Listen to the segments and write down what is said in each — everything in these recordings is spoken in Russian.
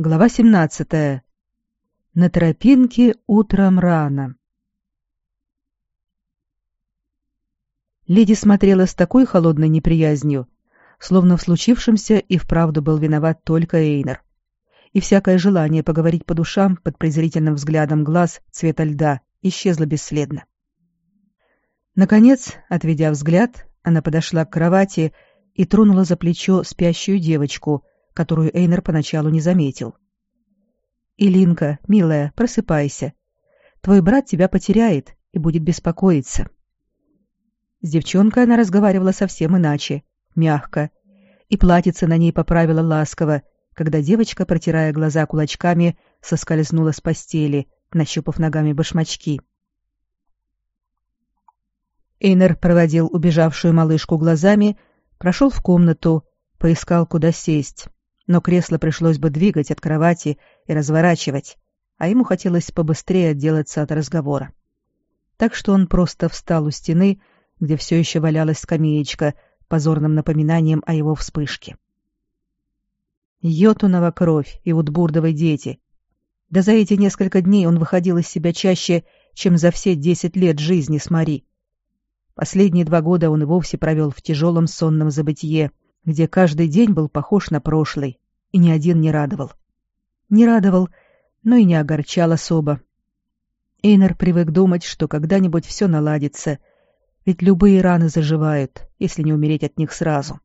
Глава 17. На тропинке утром рано. Леди смотрела с такой холодной неприязнью, словно в случившемся и вправду был виноват только Эйнер. И всякое желание поговорить по душам под презрительным взглядом глаз цвета льда исчезло бесследно. Наконец, отведя взгляд, она подошла к кровати и тронула за плечо спящую девочку, которую Эйнер поначалу не заметил. «Илинка, милая, просыпайся. Твой брат тебя потеряет и будет беспокоиться». С девчонкой она разговаривала совсем иначе, мягко, и платьице на ней поправила ласково, когда девочка, протирая глаза кулачками, соскользнула с постели, нащупав ногами башмачки. Эйнер проводил убежавшую малышку глазами, прошел в комнату, поискал, куда сесть но кресло пришлось бы двигать от кровати и разворачивать, а ему хотелось побыстрее отделаться от разговора. Так что он просто встал у стены, где все еще валялась скамеечка, позорным напоминанием о его вспышке. Йотунова кровь и Утбурдовы дети. Да за эти несколько дней он выходил из себя чаще, чем за все десять лет жизни с Мари. Последние два года он и вовсе провел в тяжелом сонном забытье, где каждый день был похож на прошлый, и ни один не радовал. Не радовал, но и не огорчал особо. Эйнер привык думать, что когда-нибудь все наладится, ведь любые раны заживают, если не умереть от них сразу.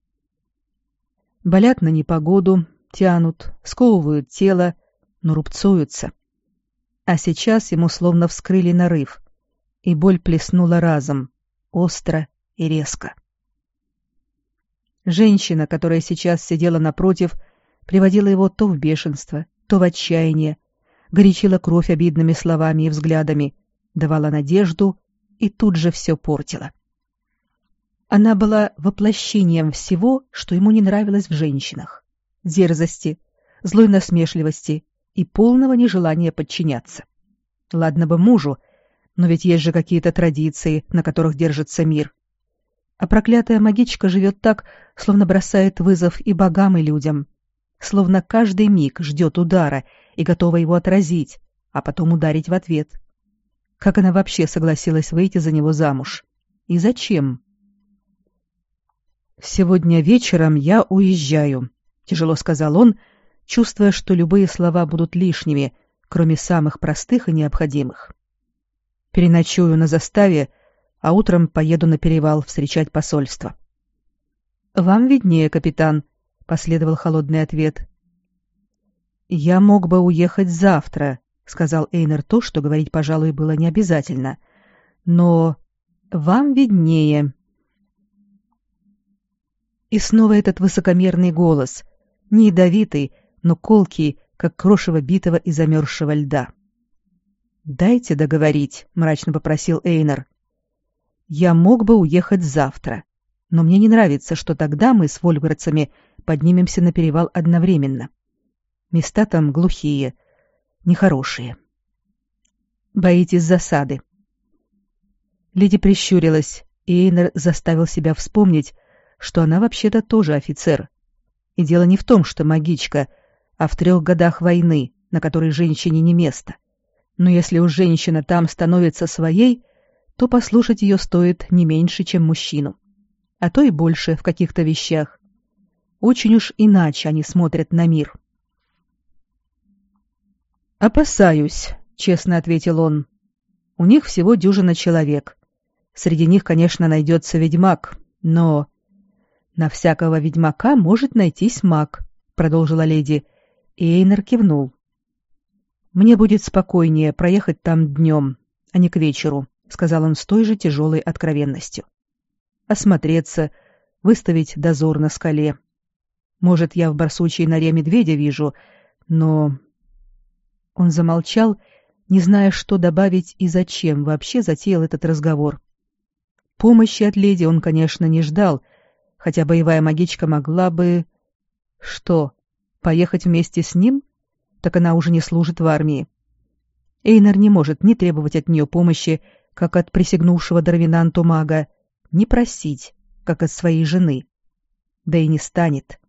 Болят на непогоду, тянут, сковывают тело, но рубцуются. А сейчас ему словно вскрыли нарыв, и боль плеснула разом, остро и резко. Женщина, которая сейчас сидела напротив, приводила его то в бешенство, то в отчаяние, горячила кровь обидными словами и взглядами, давала надежду и тут же все портила. Она была воплощением всего, что ему не нравилось в женщинах. Дерзости, злой насмешливости и полного нежелания подчиняться. Ладно бы мужу, но ведь есть же какие-то традиции, на которых держится мир а проклятая магичка живет так, словно бросает вызов и богам, и людям, словно каждый миг ждет удара и готова его отразить, а потом ударить в ответ. Как она вообще согласилась выйти за него замуж? И зачем? «Сегодня вечером я уезжаю», — тяжело сказал он, чувствуя, что любые слова будут лишними, кроме самых простых и необходимых. «Переночую на заставе», — а утром поеду на перевал встречать посольство. Вам виднее, капитан, последовал холодный ответ. Я мог бы уехать завтра, сказал Эйнер то, что говорить, пожалуй, было не обязательно. Но вам виднее. И снова этот высокомерный голос, не ядовитый, но колкий, как крошево битого и замерзшего льда. «Дайте договорить», — мрачно попросил Эйнер. Я мог бы уехать завтра, но мне не нравится, что тогда мы с вольгородцами поднимемся на перевал одновременно. Места там глухие, нехорошие. Боитесь засады. Леди прищурилась, и Эйнер заставил себя вспомнить, что она вообще-то тоже офицер. И дело не в том, что магичка, а в трех годах войны, на которой женщине не место. Но если уж женщина там становится своей, то послушать ее стоит не меньше, чем мужчину. А то и больше в каких-то вещах. Очень уж иначе они смотрят на мир. «Опасаюсь», — честно ответил он. «У них всего дюжина человек. Среди них, конечно, найдется ведьмак, но...» «На всякого ведьмака может найтись маг», — продолжила леди, и Эйнер кивнул. «Мне будет спокойнее проехать там днем, а не к вечеру сказал он с той же тяжелой откровенностью. Осмотреться, выставить дозор на скале. Может, я в барсучьей норе медведя вижу, но... Он замолчал, не зная, что добавить и зачем вообще затеял этот разговор. Помощи от леди он, конечно, не ждал, хотя боевая магичка могла бы... Что, поехать вместе с ним? Так она уже не служит в армии. Эйнар не может ни требовать от нее помощи, как от присягнувшего Дарвинанту мага, не просить, как от своей жены. Да и не станет.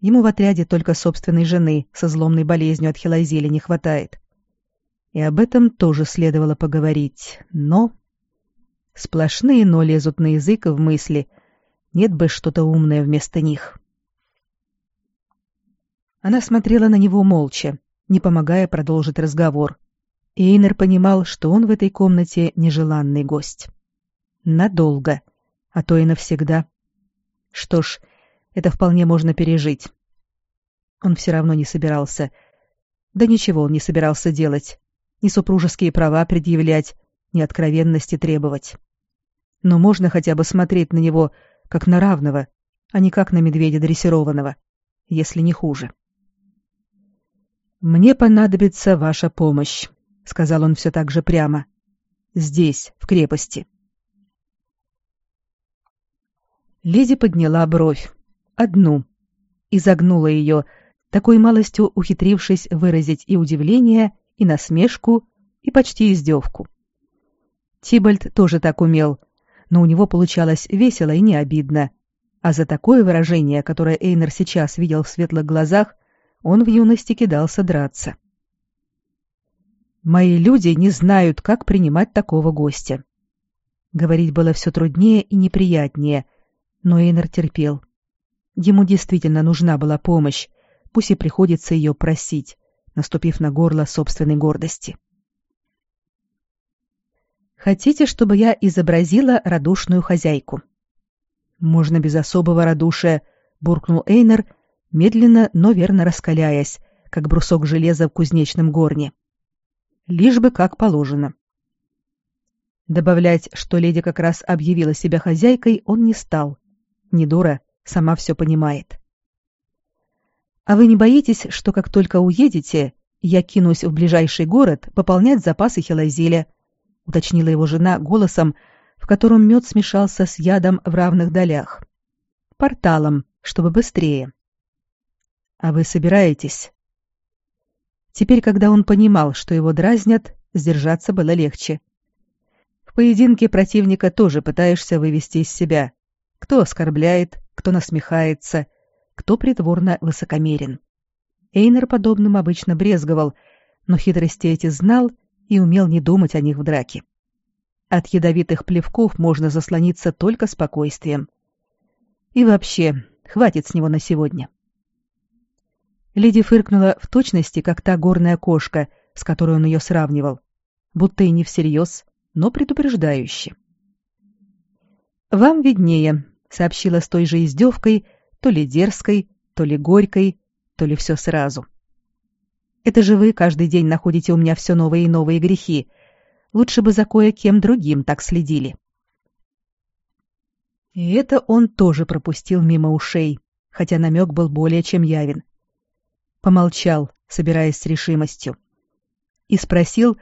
Ему в отряде только собственной жены со зломной болезнью от хилозели не хватает. И об этом тоже следовало поговорить, но... Сплошные «но» лезут на язык и в мысли. Нет бы что-то умное вместо них. Она смотрела на него молча, не помогая продолжить разговор. Эйнер понимал, что он в этой комнате нежеланный гость. Надолго, а то и навсегда. Что ж, это вполне можно пережить. Он все равно не собирался. Да ничего он не собирался делать. Ни супружеские права предъявлять, ни откровенности требовать. Но можно хотя бы смотреть на него как на равного, а не как на медведя дрессированного, если не хуже. «Мне понадобится ваша помощь», — сказал он все так же прямо. «Здесь, в крепости». Леди подняла бровь. Одну. И загнула ее, такой малостью ухитрившись выразить и удивление, и насмешку, и почти издевку. Тибальд тоже так умел, но у него получалось весело и не обидно. А за такое выражение, которое Эйнер сейчас видел в светлых глазах, он в юности кидался драться. «Мои люди не знают, как принимать такого гостя». Говорить было все труднее и неприятнее, но Эйнер терпел. Ему действительно нужна была помощь, пусть и приходится ее просить, наступив на горло собственной гордости. «Хотите, чтобы я изобразила радушную хозяйку?» «Можно без особого радушия», — буркнул Эйнер медленно, но верно раскаляясь, как брусок железа в кузнечном горне. Лишь бы как положено. Добавлять, что леди как раз объявила себя хозяйкой, он не стал. Не дура, сама все понимает. «А вы не боитесь, что как только уедете, я кинусь в ближайший город пополнять запасы хилозеля?» — уточнила его жена голосом, в котором мед смешался с ядом в равных долях. «Порталом, чтобы быстрее». А вы собираетесь? Теперь, когда он понимал, что его дразнят, сдержаться было легче. В поединке противника тоже пытаешься вывести из себя. Кто оскорбляет, кто насмехается, кто притворно высокомерен. Эйнер подобным обычно брезговал, но хитрости эти знал и умел не думать о них в драке. От ядовитых плевков можно заслониться только спокойствием. И вообще, хватит с него на сегодня. — Леди фыркнула в точности, как та горная кошка, с которой он ее сравнивал, будто и не всерьез, но предупреждающе. «Вам виднее», — сообщила с той же издевкой, то ли дерзкой, то ли горькой, то ли все сразу. «Это же вы каждый день находите у меня все новые и новые грехи. Лучше бы за кое-кем другим так следили». И это он тоже пропустил мимо ушей, хотя намек был более чем явен помолчал, собираясь с решимостью, и спросил,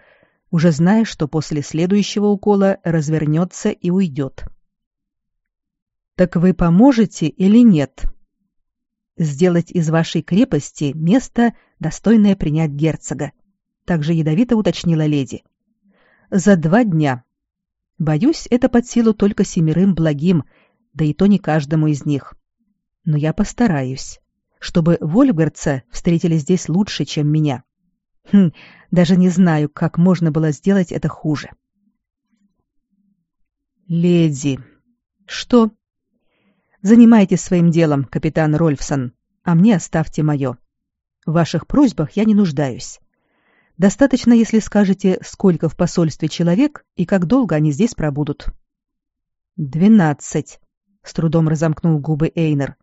уже зная, что после следующего укола развернется и уйдет. «Так вы поможете или нет?» «Сделать из вашей крепости место, достойное принять герцога», также ядовито уточнила леди. «За два дня. Боюсь, это под силу только семерым благим, да и то не каждому из них. Но я постараюсь чтобы вольфгардца встретили здесь лучше, чем меня. Хм, даже не знаю, как можно было сделать это хуже. Леди. Что? Занимайтесь своим делом, капитан Рольфсон, а мне оставьте мое. В ваших просьбах я не нуждаюсь. Достаточно, если скажете, сколько в посольстве человек и как долго они здесь пробудут. Двенадцать. С трудом разомкнул губы Эйнер.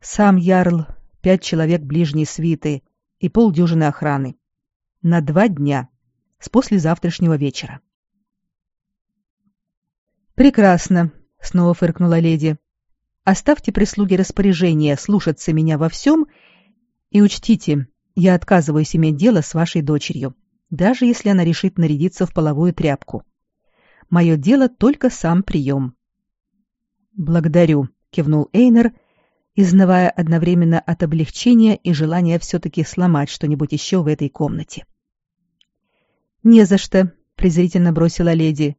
Сам Ярл, пять человек ближней свиты и полдюжины охраны. На два дня, с послезавтрашнего вечера. «Прекрасно», — снова фыркнула леди. «Оставьте прислуги распоряжения слушаться меня во всем и учтите, я отказываюсь иметь дело с вашей дочерью, даже если она решит нарядиться в половую тряпку. Мое дело только сам прием». «Благодарю», — кивнул Эйнер, — изнывая одновременно от облегчения и желания все-таки сломать что-нибудь еще в этой комнате. «Не за что», — презрительно бросила леди.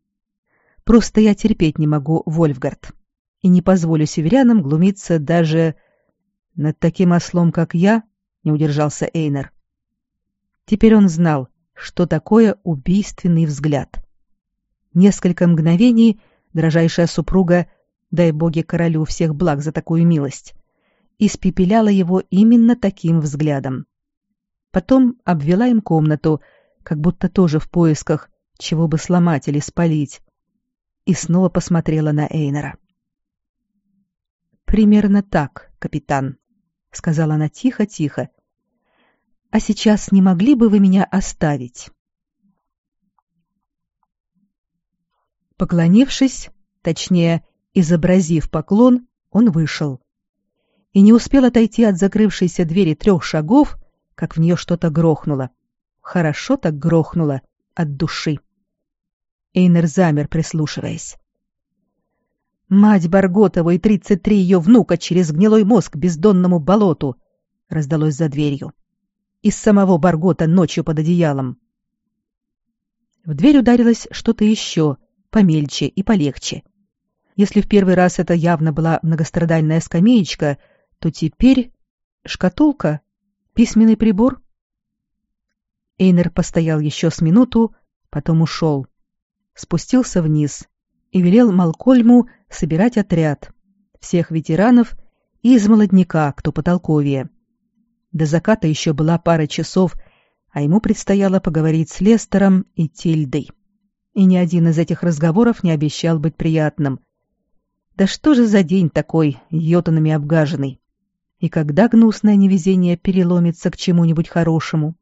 «Просто я терпеть не могу Вольфгард и не позволю северянам глумиться даже... Над таким ослом, как я, не удержался Эйнер. Теперь он знал, что такое убийственный взгляд. Несколько мгновений дрожайшая супруга, дай боги королю всех благ за такую милость, испепеляла его именно таким взглядом. Потом обвела им комнату, как будто тоже в поисках, чего бы сломать или спалить, и снова посмотрела на Эйнера. «Примерно так, капитан», — сказала она тихо-тихо. «А сейчас не могли бы вы меня оставить?» Поклонившись, точнее, изобразив поклон, он вышел. И не успел отойти от закрывшейся двери трех шагов, как в нее что-то грохнуло. Хорошо так грохнуло, от души. Эйнер замер, прислушиваясь. «Мать Барготова и тридцать три ее внука через гнилой мозг бездонному болоту!» — раздалось за дверью. «Из самого Баргота ночью под одеялом». В дверь ударилось что-то еще, помельче и полегче. Если в первый раз это явно была многострадальная скамеечка, то теперь шкатулка, письменный прибор. Эйнер постоял еще с минуту, потом ушел. Спустился вниз и велел Малкольму собирать отряд, всех ветеранов и из молодняка, кто потолковее. До заката еще была пара часов, а ему предстояло поговорить с Лестером и Тильдой. И ни один из этих разговоров не обещал быть приятным. Да что же за день такой, йотанами обгаженный? И когда гнусное невезение переломится к чему-нибудь хорошему?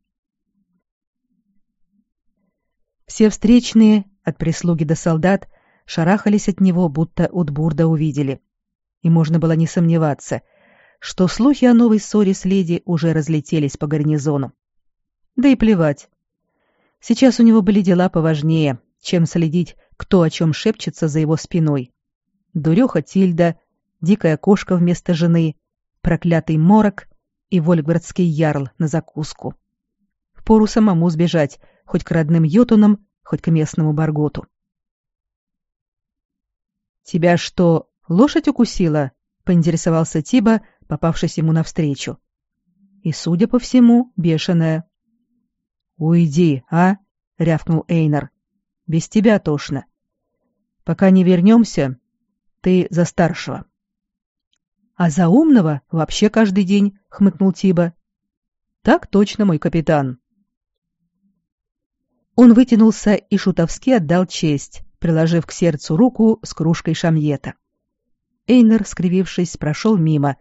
Все встречные, от прислуги до солдат, шарахались от него, будто Утбурда увидели. И можно было не сомневаться, что слухи о новой ссоре с леди уже разлетелись по гарнизону. Да и плевать. Сейчас у него были дела поважнее, чем следить, кто о чем шепчется за его спиной. Дуреха Тильда, дикая кошка вместо жены, проклятый морок и вольгвардский ярл на закуску. Впору самому сбежать, хоть к родным йотунам, хоть к местному барготу. «Тебя что, лошадь укусила?» — поинтересовался Тиба, попавшись ему навстречу. И, судя по всему, бешеная. «Уйди, а?» — рявкнул Эйнар. «Без тебя тошно. Пока не вернемся, ты за старшего». «А за умного вообще каждый день», — хмыкнул Тиба. «Так точно, мой капитан». Он вытянулся и шутовски отдал честь, приложив к сердцу руку с кружкой шамьета. Эйнер, скривившись, прошел мимо,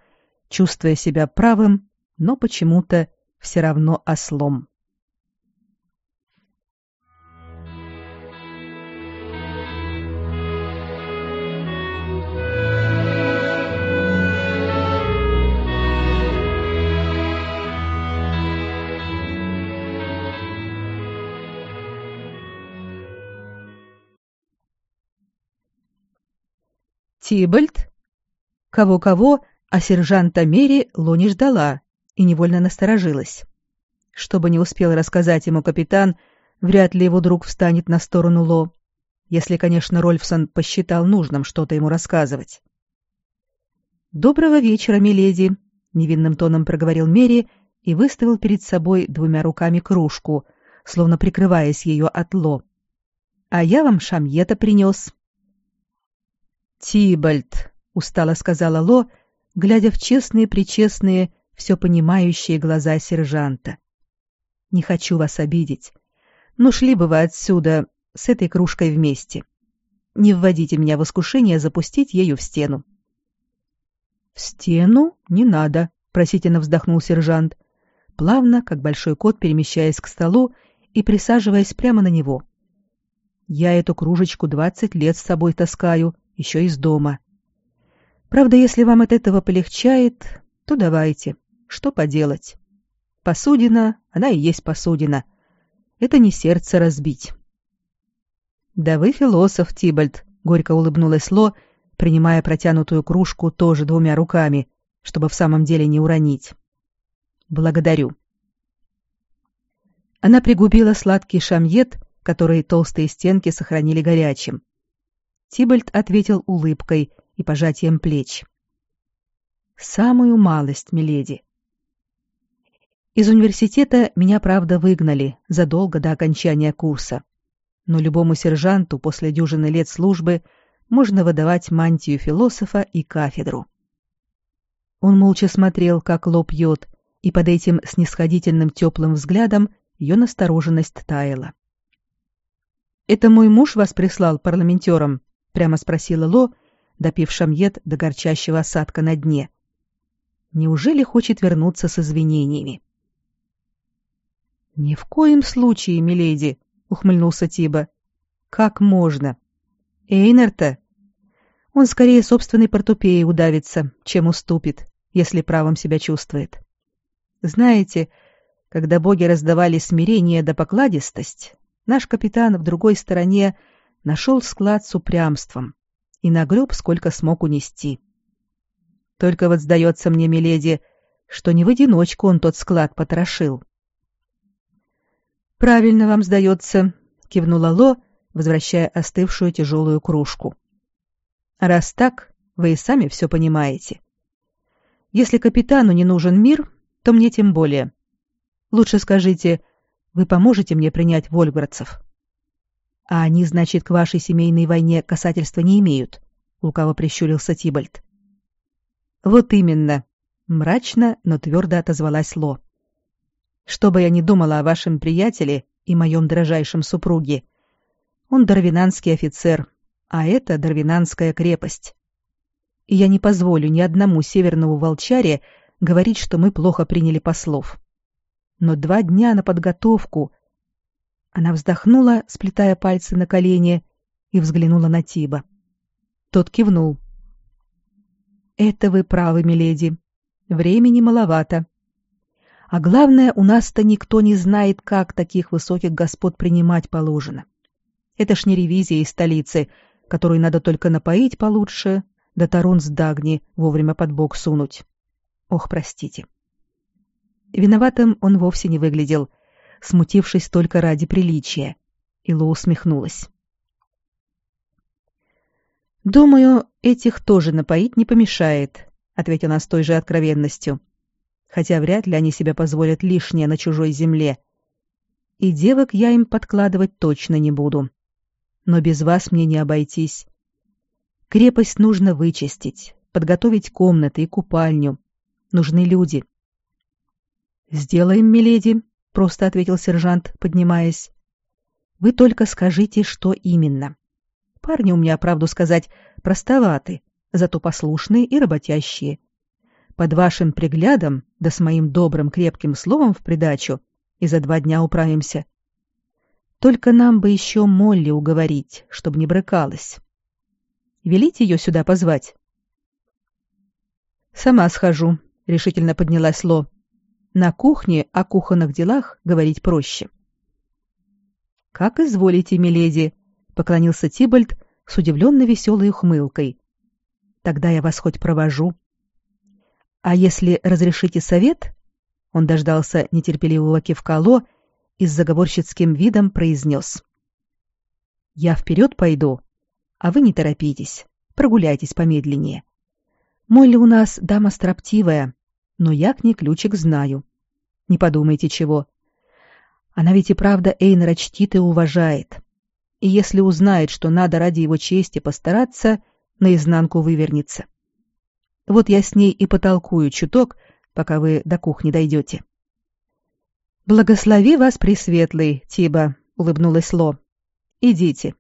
чувствуя себя правым, но почему-то все равно ослом. Тибальд? Кого-кого, а сержанта Мери Ло не ждала и невольно насторожилась. Что бы не успел рассказать ему капитан, вряд ли его друг встанет на сторону Ло, если, конечно, Рольфсон посчитал нужным что-то ему рассказывать. «Доброго вечера, миледи», — невинным тоном проговорил Мери и выставил перед собой двумя руками кружку, словно прикрываясь ее от Ло. «А я вам шамьета принес». «Тибальд», — устало сказала Ло, глядя в честные-причестные, все понимающие глаза сержанта. «Не хочу вас обидеть, но шли бы вы отсюда с этой кружкой вместе. Не вводите меня в искушение запустить ею в стену». «В стену? Не надо», — просительно вздохнул сержант, плавно, как большой кот, перемещаясь к столу и присаживаясь прямо на него. «Я эту кружечку двадцать лет с собой таскаю, еще из дома. Правда, если вам от этого полегчает, то давайте. Что поделать? Посудина, она и есть посудина. Это не сердце разбить. Да вы философ, Тибальд, горько улыбнулась Ло, принимая протянутую кружку тоже двумя руками, чтобы в самом деле не уронить. Благодарю. Она пригубила сладкий шамьет, который толстые стенки сохранили горячим, Тибальд ответил улыбкой и пожатием плеч. Самую малость, миледи. Из университета меня, правда, выгнали задолго до окончания курса. Но любому сержанту после дюжины лет службы можно выдавать мантию философа и кафедру. Он молча смотрел, как лоб пьет, и под этим снисходительным теплым взглядом ее настороженность таяла. «Это мой муж вас прислал парламентером?» — прямо спросила Ло, допив шамьет до горчащего осадка на дне. «Неужели хочет вернуться с извинениями?» «Ни в коем случае, миледи», — ухмыльнулся Тиба. «Как можно? Эйнер-то? Он скорее собственной портупеей удавится, чем уступит, если правом себя чувствует. Знаете, когда боги раздавали смирение да покладистость, наш капитан в другой стороне нашел склад с упрямством и нагреб, сколько смог унести. Только вот сдается мне, миледи, что не в одиночку он тот склад потрошил. Правильно вам сдается, кивнула Ло, возвращая остывшую тяжелую кружку. Раз так, вы и сами все понимаете. Если капитану не нужен мир, то мне тем более. Лучше скажите, вы поможете мне принять вольградцев? А они, значит, к вашей семейной войне касательства не имеют, лукаво прищурился Тибальд. Вот именно, мрачно, но твердо отозвалась Ло. Что бы я ни думала о вашем приятеле и моем дрожайшем супруге, он дарвинанский офицер, а это дарвинанская крепость. И я не позволю ни одному северному волчаре говорить, что мы плохо приняли послов. Но два дня на подготовку... Она вздохнула, сплетая пальцы на колени, и взглянула на Тиба. Тот кивнул. «Это вы правы, миледи. Времени маловато. А главное, у нас-то никто не знает, как таких высоких господ принимать положено. Это ж не ревизия из столицы, которую надо только напоить получше, да тарун с Дагни вовремя под бок сунуть. Ох, простите. Виноватым он вовсе не выглядел, смутившись только ради приличия. Ило усмехнулась. «Думаю, этих тоже напоить не помешает», — ответил она с той же откровенностью. — хотя вряд ли они себе позволят лишнее на чужой земле. И девок я им подкладывать точно не буду. Но без вас мне не обойтись. Крепость нужно вычистить, подготовить комнаты и купальню. Нужны люди. Сделаем, миледи, просто ответил сержант, поднимаясь. Вы только скажите, что именно. Парни у меня, правду сказать, простоваты, зато послушные и работящие под вашим приглядом, да с моим добрым крепким словом в придачу, и за два дня управимся. Только нам бы еще Молли уговорить, чтобы не брыкалась. Велите ее сюда позвать. Сама схожу, решительно поднялась Ло. На кухне о кухонных делах говорить проще. Как изволите, миледи, поклонился Тибальд с удивленно веселой ухмылкой. Тогда я вас хоть провожу. А если разрешите совет? Он дождался нетерпеливого кивка Ло и с заговорщицким видом произнес. Я вперед пойду, а вы не торопитесь, прогуляйтесь помедленнее. Молли у нас дама строптивая, но я к ней ключик знаю. Не подумайте чего. Она ведь и правда Эйнера чтит и уважает. И если узнает, что надо ради его чести постараться, наизнанку вывернется. Вот я с ней и потолкую чуток, пока вы до кухни дойдете. Благослови вас, Пресветлый, Тиба, улыбнулась Ло. Идите.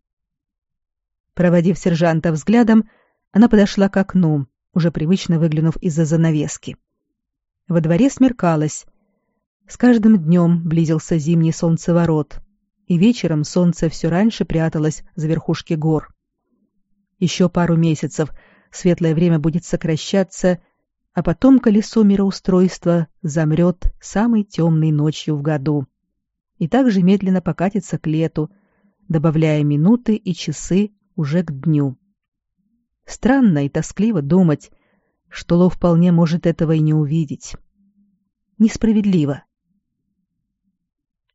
Проводив сержанта взглядом, она подошла к окну, уже привычно выглянув из-за занавески. Во дворе смеркалось. С каждым днем близился зимний солнцеворот, и вечером солнце все раньше пряталось за верхушки гор. Еще пару месяцев — светлое время будет сокращаться, а потом колесо мироустройства замрет самой темной ночью в году и также медленно покатится к лету, добавляя минуты и часы уже к дню. Странно и тоскливо думать, что Ло вполне может этого и не увидеть. Несправедливо.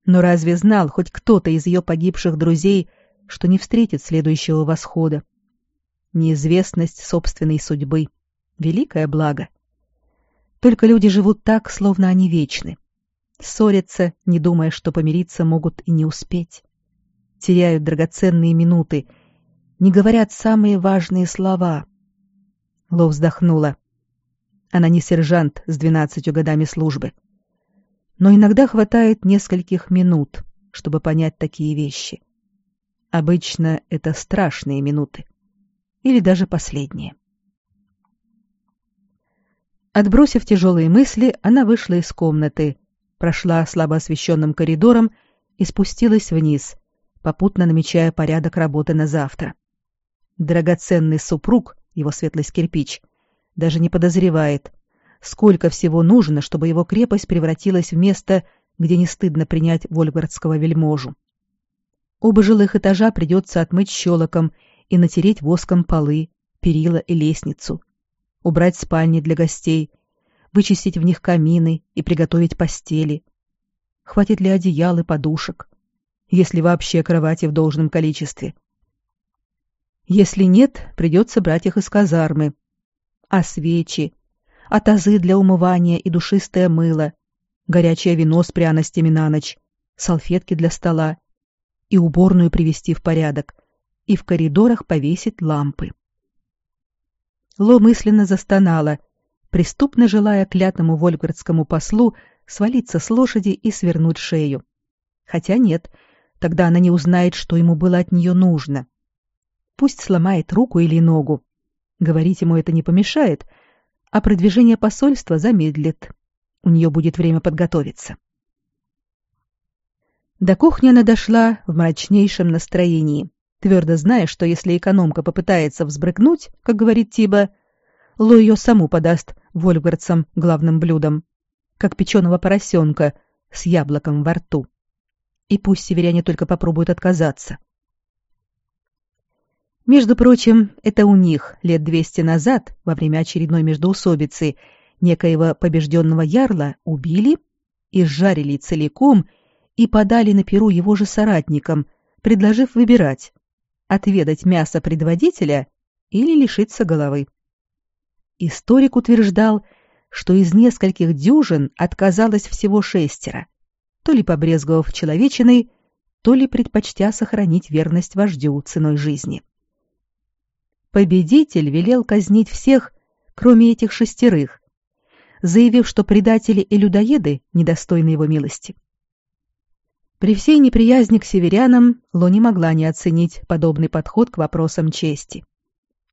Но разве знал хоть кто-то из ее погибших друзей, что не встретит следующего восхода? неизвестность собственной судьбы. Великое благо. Только люди живут так, словно они вечны. Ссорятся, не думая, что помириться могут и не успеть. Теряют драгоценные минуты, не говорят самые важные слова. Ло вздохнула. Она не сержант с двенадцатью годами службы. Но иногда хватает нескольких минут, чтобы понять такие вещи. Обычно это страшные минуты. Или даже последние. Отбросив тяжелые мысли, она вышла из комнаты, прошла слабо освещенным коридором и спустилась вниз, попутно намечая порядок работы на завтра. Драгоценный супруг, его светлость кирпич, даже не подозревает, сколько всего нужно, чтобы его крепость превратилась в место, где не стыдно принять вольгардского вельможу. Оба жилых этажа придется отмыть щелоком и натереть воском полы, перила и лестницу, убрать спальни для гостей, вычистить в них камины и приготовить постели. Хватит ли одеял и подушек, если вообще кровати в должном количестве? Если нет, придется брать их из казармы. А свечи, а тазы для умывания и душистое мыло, горячее вино с пряностями на ночь, салфетки для стола и уборную привести в порядок, и в коридорах повесить лампы. Ло мысленно застонала, преступно желая клятному вольгардскому послу свалиться с лошади и свернуть шею. Хотя нет, тогда она не узнает, что ему было от нее нужно. Пусть сломает руку или ногу. Говорить ему это не помешает, а продвижение посольства замедлит. У нее будет время подготовиться. До кухни она дошла в мрачнейшем настроении твердо зная, что если экономка попытается взбрыкнуть, как говорит Тиба, Ло ее саму подаст вольфгардцам главным блюдом, как печеного поросенка с яблоком во рту. И пусть северяне только попробуют отказаться. Между прочим, это у них лет двести назад, во время очередной междоусобицы, некоего побежденного ярла убили и сжарили целиком и подали на перу его же соратникам, предложив выбирать отведать мясо предводителя или лишиться головы. Историк утверждал, что из нескольких дюжин отказалось всего шестеро, то ли побрезговав человечиной, то ли предпочтя сохранить верность вождю ценой жизни. Победитель велел казнить всех, кроме этих шестерых, заявив, что предатели и людоеды недостойны его милости. При всей неприязни к северянам Ло не могла не оценить подобный подход к вопросам чести.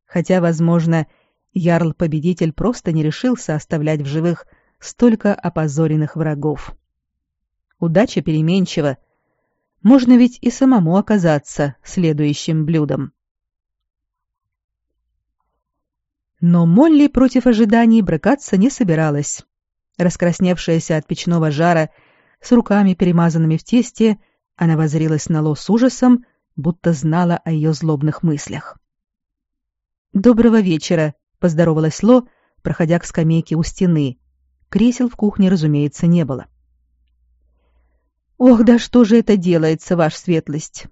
Хотя, возможно, Ярл-победитель просто не решился оставлять в живых столько опозоренных врагов. Удача переменчива. Можно ведь и самому оказаться следующим блюдом. Но Молли против ожиданий брыкаться не собиралась. Раскрасневшаяся от печного жара – с руками, перемазанными в тесте, она воззрилась на Ло с ужасом, будто знала о ее злобных мыслях. «Доброго вечера», — поздоровалась Ло, проходя к скамейке у стены. Кресел в кухне, разумеется, не было. «Ох, да что же это делается, ваша светлость!»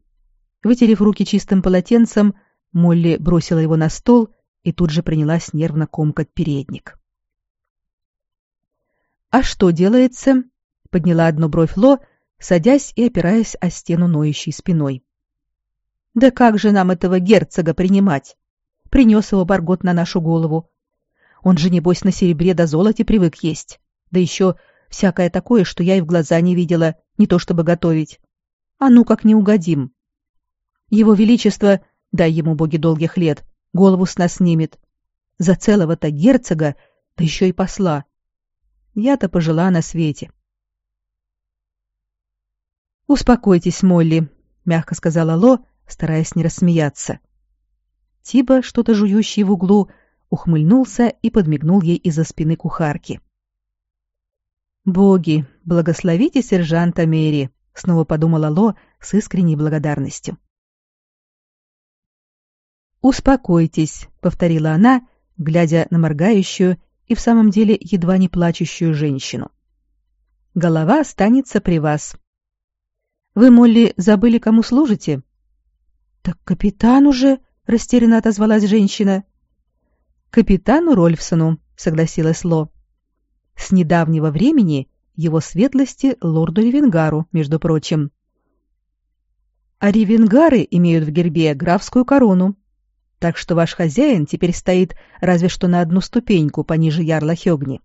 Вытерев руки чистым полотенцем, Молли бросила его на стол и тут же принялась нервно комкать передник. «А что делается?» подняла одну бровь Ло, садясь и опираясь о стену ноющей спиной. Да как же нам этого герцога принимать? Принес его Баргот на нашу голову. Он же, небось, на серебре да золоте привык есть. Да еще всякое такое, что я и в глаза не видела, не то чтобы готовить. А ну как не угодим. Его Величество, дай ему боги долгих лет, голову с нас снимет. За целого-то герцога, да еще и посла. Я-то пожила на свете. «Успокойтесь, Молли», — мягко сказала Ло, стараясь не рассмеяться. Тиба, что-то жующий в углу, ухмыльнулся и подмигнул ей из-за спины кухарки. «Боги, благословите сержанта Мэри», — снова подумала Ло с искренней благодарностью. «Успокойтесь», — повторила она, глядя на моргающую и в самом деле едва не плачущую женщину. «Голова останется при вас. Вы, Молли, забыли, кому служите? Так капитан уже, растерянно отозвалась женщина. Капитану Рольфсону, согласилась Ло. С недавнего времени его светлости лорду Ревенгару, между прочим. А Ревенгары имеют в гербе графскую корону, так что ваш хозяин теперь стоит разве что на одну ступеньку пониже ярла Хёгни.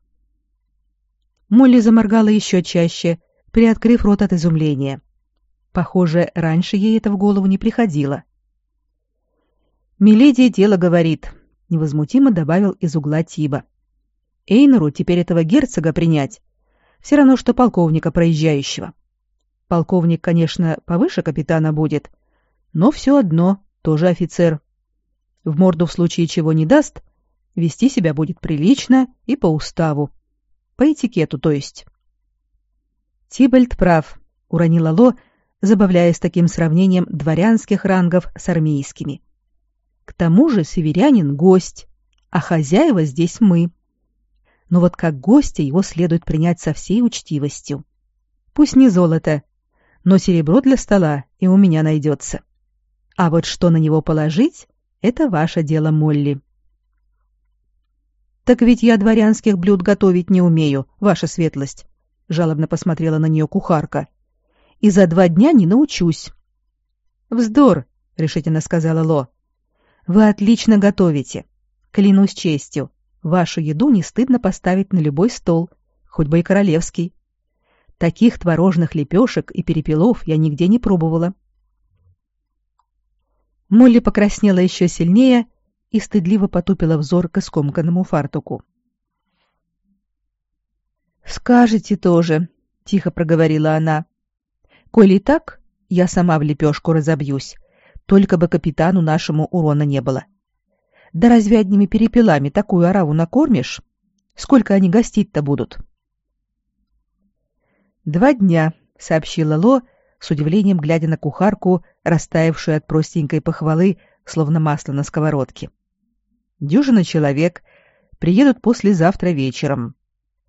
Молли заморгала еще чаще, приоткрыв рот от изумления. Похоже, раньше ей это в голову не приходило. «Миледи дело говорит», — невозмутимо добавил из угла Тиба. «Эйнору теперь этого герцога принять. Все равно, что полковника проезжающего. Полковник, конечно, повыше капитана будет, но все одно, тоже офицер. В морду в случае чего не даст, вести себя будет прилично и по уставу. По этикету, то есть». Тибальд прав, уронила Ло, забавляясь таким сравнением дворянских рангов с армейскими. К тому же северянин — гость, а хозяева здесь мы. Но вот как гостя его следует принять со всей учтивостью. Пусть не золото, но серебро для стола и у меня найдется. А вот что на него положить — это ваше дело, Молли. «Так ведь я дворянских блюд готовить не умею, ваша светлость», — жалобно посмотрела на нее кухарка. «И за два дня не научусь». «Вздор», — решительно сказала Ло. Вы отлично готовите. Клянусь честью, вашу еду не стыдно поставить на любой стол, хоть бы и королевский. Таких творожных лепешек и перепелов я нигде не пробовала. Молли покраснела еще сильнее и стыдливо потупила взор к скомканному фартуку. «Скажете тоже», — тихо проговорила она. «Коли так, я сама в лепешку разобьюсь, только бы капитану нашему урона не было. Да разве одними перепелами такую ораву накормишь? Сколько они гостить-то будут? Два дня, сообщила Ло, с удивлением глядя на кухарку, растаявшую от простенькой похвалы, словно масло на сковородке. Дюжина человек приедут послезавтра вечером.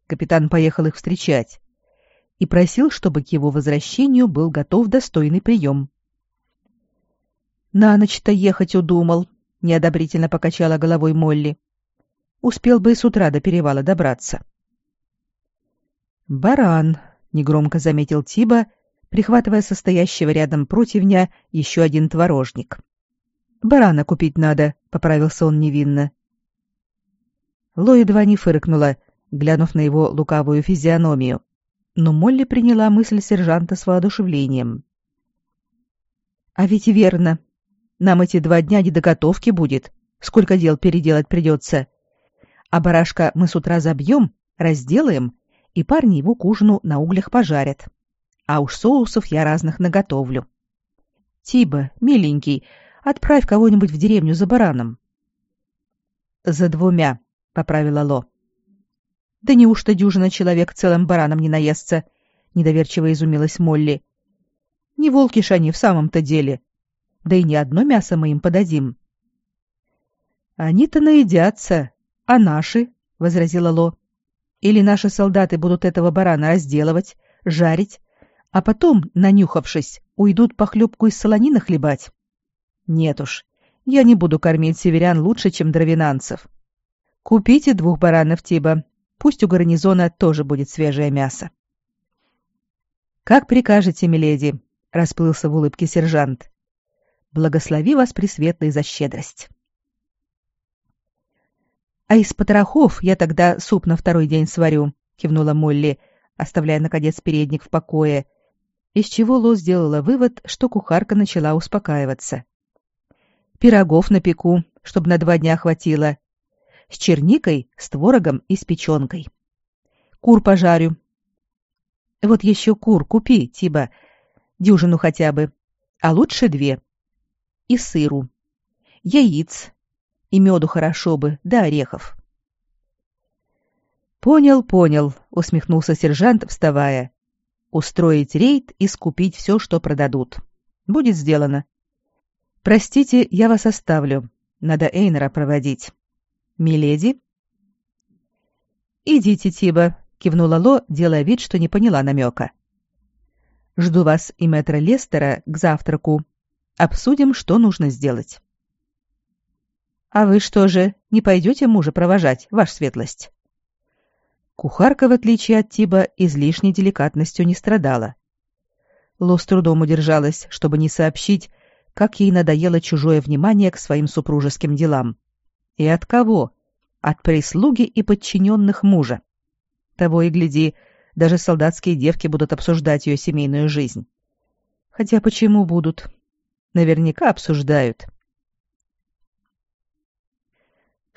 Капитан поехал их встречать и просил, чтобы к его возвращению был готов достойный прием. На ночь-то ехать удумал, неодобрительно покачала головой Молли. Успел бы и с утра до перевала добраться. Баран, негромко заметил Тиба, прихватывая состоящего рядом противня еще один творожник. Барана купить надо, поправился он невинно. Ло едва не фыркнула, глянув на его лукавую физиономию, но Молли приняла мысль сержанта с воодушевлением. А ведь верно, нам эти два дня не до готовки будет. Сколько дел переделать придется. А барашка мы с утра забьем, разделаем, и парни его к ужину на углях пожарят. А уж соусов я разных наготовлю. Тиба, миленький, отправь кого-нибудь в деревню за бараном. За двумя, поправила Ло. Да неужто дюжина человек целым бараном не наестся? Недоверчиво изумилась Молли. Не волки ж они в самом-то деле. Да и не одно мясо мы им подадим. Они-то наедятся, а наши, возразила Ло. Или наши солдаты будут этого барана разделывать, жарить, а потом, нанюхавшись, уйдут похлебку из солонины хлебать. Нет уж, я не буду кормить северян лучше, чем дровинанцев. Купите двух баранов Тиба, пусть у гарнизона тоже будет свежее мясо. Как прикажете, миледи, расплылся в улыбке сержант. Благослови вас, Пресветлый, за щедрость. А из потрохов я тогда суп на второй день сварю, кивнула Молли, оставляя наконец передник в покое, из чего Ло сделала вывод, что кухарка начала успокаиваться. Пирогов напеку, чтобы на два дня хватило. С черникой, с творогом и с печенкой. Кур пожарю. Вот еще кур купи, Тиба, дюжину хотя бы, а лучше две и сыру, яиц, и меду хорошо бы, да орехов. Понял, понял, усмехнулся сержант, вставая. Устроить рейд и скупить все, что продадут. Будет сделано. Простите, я вас оставлю. Надо Эйнера проводить. Миледи? Идите, Тиба, кивнула Ло, делая вид, что не поняла намека. Жду вас и мэтра Лестера к завтраку Обсудим, что нужно сделать. А вы что же, не пойдете мужа провожать, ваша светлость? Кухарка, в отличие от Тиба, излишней деликатностью не страдала. Ло с трудом удержалась, чтобы не сообщить, как ей надоело чужое внимание к своим супружеским делам. И от кого? От прислуги и подчиненных мужа. Того и гляди, даже солдатские девки будут обсуждать ее семейную жизнь. Хотя почему будут? Наверняка обсуждают.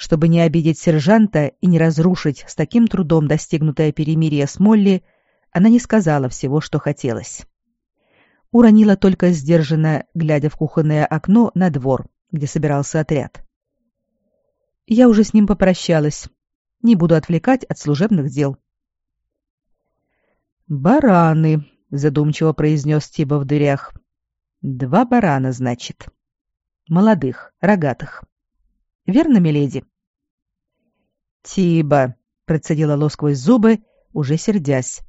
Чтобы не обидеть сержанта и не разрушить с таким трудом достигнутое перемирие с Молли, она не сказала всего, что хотелось. Уронила только сдержанно, глядя в кухонное окно на двор, где собирался отряд. Я уже с ним попрощалась. Не буду отвлекать от служебных дел. «Бараны», — задумчиво произнес Тиба в дырях. «Два барана, значит. Молодых, рогатых. Верно, миледи?» «Тиба», — процедила Ло сквозь зубы, уже сердясь.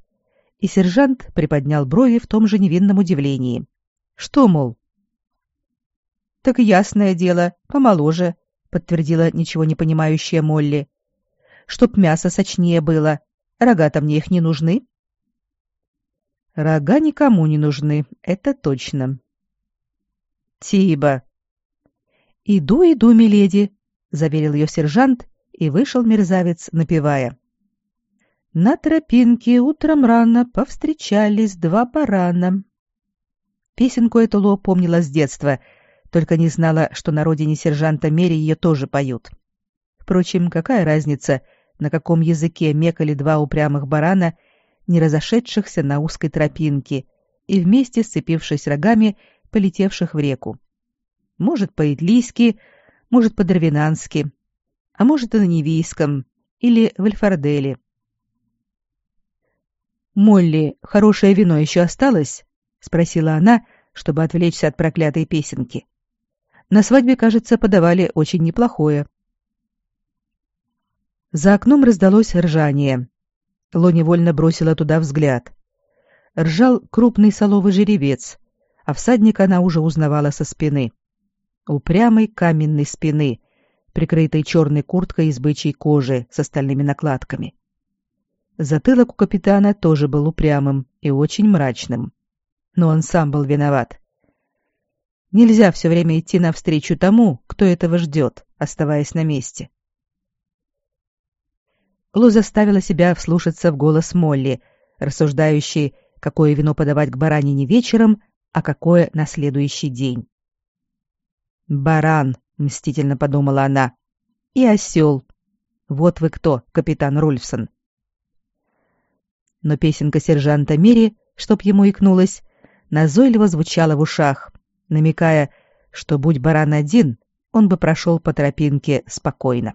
И сержант приподнял брови в том же невинном удивлении. «Что, мол?» «Так ясное дело, помоложе», — подтвердила ничего не понимающая Молли. «Чтоб мясо сочнее было. Рога-то мне их не нужны». «Рога никому не нужны, это точно». «Тиба». «Иду, иду, миледи», — заверил ее сержант и вышел мерзавец, напевая. На тропинке утром рано повстречались два барана. Песенку эту Ло помнила с детства, только не знала, что на родине сержанта Мери ее тоже поют. Впрочем, какая разница, на каком языке мекали два упрямых барана, не разошедшихся на узкой тропинке и вместе, сцепившись рогами, полетевших в реку. Может, по-итлийски, может, по-дарвинански, а может и на Невийском или в Эльфарделе. «Молли, хорошее вино еще осталось?» — спросила она, чтобы отвлечься от проклятой песенки. На свадьбе, кажется, подавали очень неплохое. За окном раздалось ржание. Ло невольно бросила туда взгляд. Ржал крупный соловый жеребец, а всадника она уже узнавала со спины. Упрямой каменной спины, прикрытой черной курткой из бычьей кожи с остальными накладками. Затылок у капитана тоже был упрямым и очень мрачным. Но он сам был виноват. Нельзя все время идти навстречу тому, кто этого ждет, оставаясь на месте. Лу заставила себя вслушаться в голос Молли, рассуждающий, какое вино подавать к баранине вечером, а какое на следующий день. «Баран», — мстительно подумала она. «И осел. Вот вы кто, капитан Рульфсон». Но песенка сержанта Мери, чтоб ему икнулась, назойливо звучала в ушах, намекая, что, будь баран один, он бы прошел по тропинке спокойно.